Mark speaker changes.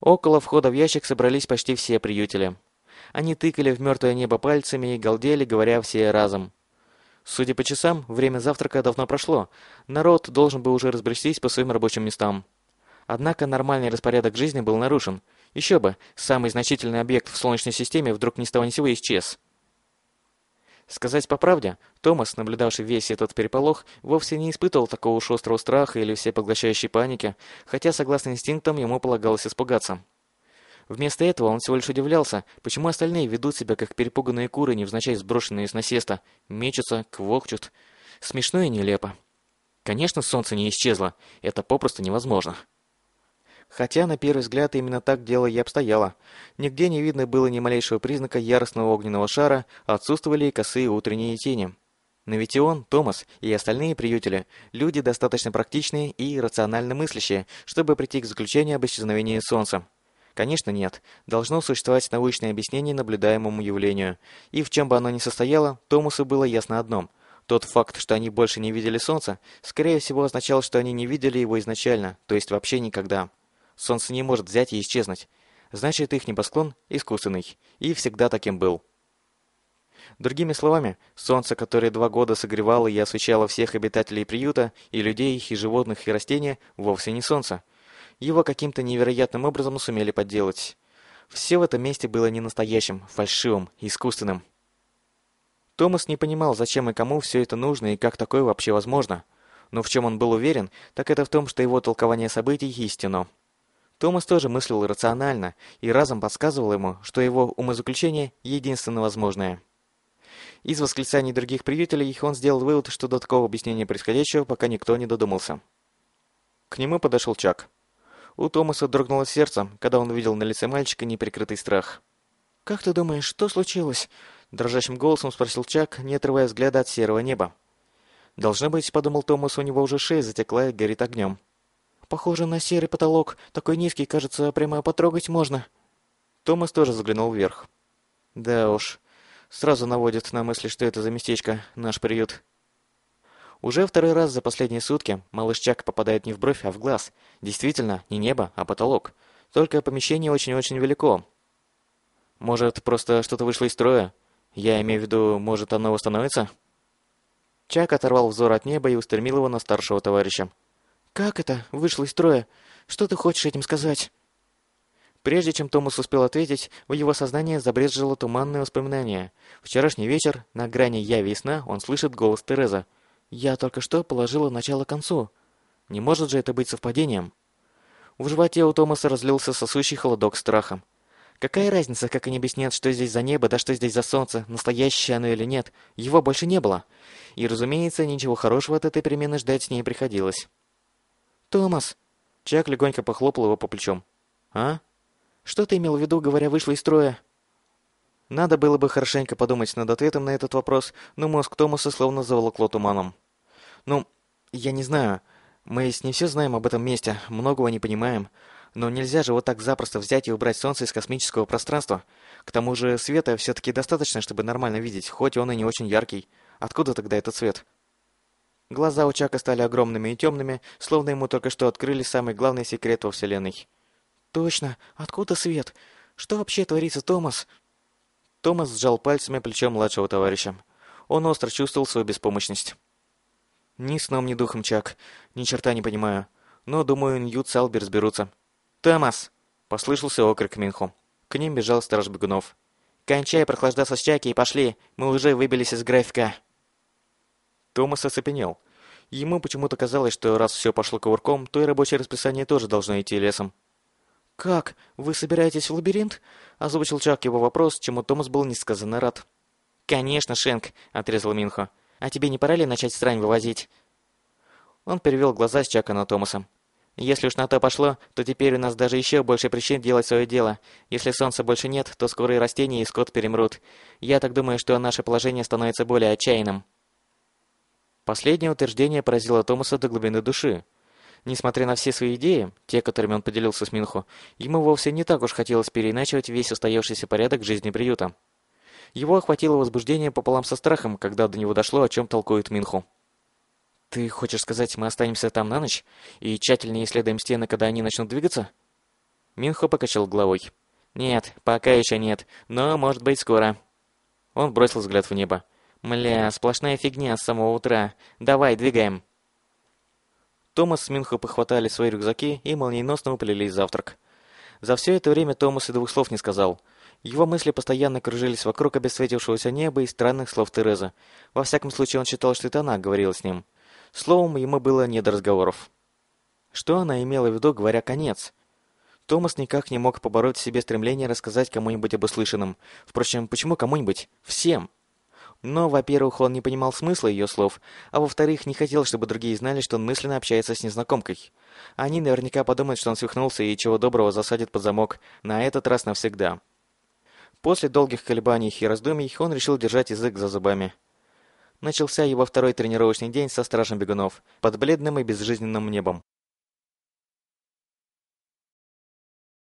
Speaker 1: Около входа в ящик собрались почти все приютели. Они тыкали в мертвое небо пальцами и галдели, говоря все разом. Судя по часам, время завтрака давно прошло. Народ должен был уже разбрестись по своим рабочим местам. Однако нормальный распорядок жизни был нарушен. Еще бы, самый значительный объект в Солнечной системе вдруг ни с того ни сего исчез. Сказать по правде, Томас, наблюдавший весь этот переполох, вовсе не испытывал такого уж острого страха или всепоглощающей паники, хотя, согласно инстинктам, ему полагалось испугаться. Вместо этого он всего лишь удивлялся, почему остальные ведут себя как перепуганные куры, невзначай сброшенные с насеста, мечутся, квохчут. Смешно и нелепо. Конечно, солнце не исчезло, это попросту невозможно. Хотя, на первый взгляд, именно так дело и обстояло. Нигде не видно было ни малейшего признака яростного огненного шара, отсутствовали и косые утренние тени. Но ведь и он, Томас и остальные приютели – люди достаточно практичные и рационально мыслящие, чтобы прийти к заключению об исчезновении Солнца. Конечно, нет. Должно существовать научное объяснение наблюдаемому явлению. И в чем бы оно ни состояло, Томасу было ясно одно. Тот факт, что они больше не видели Солнца, скорее всего означал, что они не видели его изначально, то есть вообще никогда. Солнце не может взять и исчезнуть. Значит, их небосклон искусственный. И всегда таким был. Другими словами, солнце, которое два года согревало и освещало всех обитателей приюта, и людей, и животных, и растения, вовсе не солнце. Его каким-то невероятным образом сумели подделать. Все в этом месте было не настоящим, фальшивым, искусственным. Томас не понимал, зачем и кому все это нужно и как такое вообще возможно. Но в чем он был уверен, так это в том, что его толкование событий истинно. Томас тоже мыслил рационально, и разом подсказывал ему, что его умозаключение единственно возможное. Из восклицаний других приятелей он сделал вывод, что до такого объяснения происходящего пока никто не додумался. К нему подошел Чак. У Томаса дрогнуло сердце, когда он увидел на лице мальчика неприкрытый страх. «Как ты думаешь, что случилось?» Дрожащим голосом спросил Чак, не отрывая взгляда от серого неба. «Должно быть, — подумал Томас, — у него уже шея затекла и горит огнем». Похоже на серый потолок. Такой низкий, кажется, прямо потрогать можно. Томас тоже заглянул вверх. Да уж, сразу наводит на мысли, что это за местечко, наш приют. Уже второй раз за последние сутки малыш Чак попадает не в бровь, а в глаз. Действительно, не небо, а потолок. Только помещение очень-очень велико. Может, просто что-то вышло из строя? Я имею в виду, может, оно восстановится? Чак оторвал взор от неба и устремил его на старшего товарища. «Как это? Вышло из строя? Что ты хочешь этим сказать?» Прежде чем Томас успел ответить, в его сознании забрезжило туманное воспоминание. Вчерашний вечер, на грани яви и он слышит голос Тереза. «Я только что положила начало концу. Не может же это быть совпадением?» В животе у Томаса разлился сосущий холодок страха. Какая разница, как они объяснят, что здесь за небо, да что здесь за солнце, настоящее оно или нет, его больше не было. И, разумеется, ничего хорошего от этой перемены ждать не приходилось. «Томас!» Чак легонько похлопал его по плечам. «А? Что ты имел в виду, говоря, вышла из строя?» Надо было бы хорошенько подумать над ответом на этот вопрос, но мозг Томаса словно заволокло туманом. «Ну, я не знаю. Мы с не все знаем об этом месте, многого не понимаем. Но нельзя же вот так запросто взять и убрать Солнце из космического пространства. К тому же света все-таки достаточно, чтобы нормально видеть, хоть он и не очень яркий. Откуда тогда этот свет?» Глаза у Чака стали огромными и темными, словно ему только что открыли самый главный секрет во Вселенной. «Точно! Откуда свет? Что вообще творится, Томас?» Томас сжал пальцами плечо младшего товарища. Он остро чувствовал свою беспомощность. «Ни сном, ни духом, Чак. Ни черта не понимаю. Но, думаю, Ньют с Алби разберутся». «Томас!» — послышался окрик Минху. К ним бежал страж бегунов. «Кончай прохлаждаться с Чаки и пошли! Мы уже выбились из графика!» Томас оцепенел. Ему почему-то казалось, что раз все пошло кувырком, то и рабочее расписание тоже должно идти лесом. «Как? Вы собираетесь в лабиринт?» – озвучил Чак его вопрос, чему Томас был несказанно рад. «Конечно, Шенк», – отрезал Минхо. «А тебе не пора ли начать срань вывозить?» Он перевел глаза с Чака на Томаса. «Если уж на то пошло, то теперь у нас даже еще больше причин делать свое дело. Если солнца больше нет, то скоро и растения, и скот перемрут. Я так думаю, что наше положение становится более отчаянным». Последнее утверждение поразило Томаса до глубины души. Несмотря на все свои идеи, те, которыми он поделился с Минхо, ему вовсе не так уж хотелось переиначивать весь устоявшийся порядок жизни приюта. Его охватило возбуждение пополам со страхом, когда до него дошло, о чем толкует Минху. «Ты хочешь сказать, мы останемся там на ночь и тщательнее исследуем стены, когда они начнут двигаться?» Минхо покачал головой. «Нет, пока еще нет, но может быть скоро». Он бросил взгляд в небо. «Мля, сплошная фигня с самого утра. Давай, двигаем». Томас с Минхо похватали свои рюкзаки и молниеносно уплелись завтрак. За все это время Томас и двух слов не сказал. Его мысли постоянно кружились вокруг обесцветившегося неба и странных слов Терезы. Во всяком случае, он считал, что это она говорила с ним. Словом, ему было не до разговоров. Что она имела в виду, говоря «конец»? Томас никак не мог побороть в себе стремление рассказать кому-нибудь об услышанном. Впрочем, почему кому-нибудь? Всем. Но, во-первых, он не понимал смысла ее слов, а во-вторых, не хотел, чтобы другие знали, что он мысленно общается с незнакомкой. Они наверняка подумают, что он свихнулся и чего доброго засадит под замок, на этот раз навсегда. После долгих колебаний и раздумий он решил держать язык за зубами. Начался его второй тренировочный день со стражем бегунов, под бледным и безжизненным небом.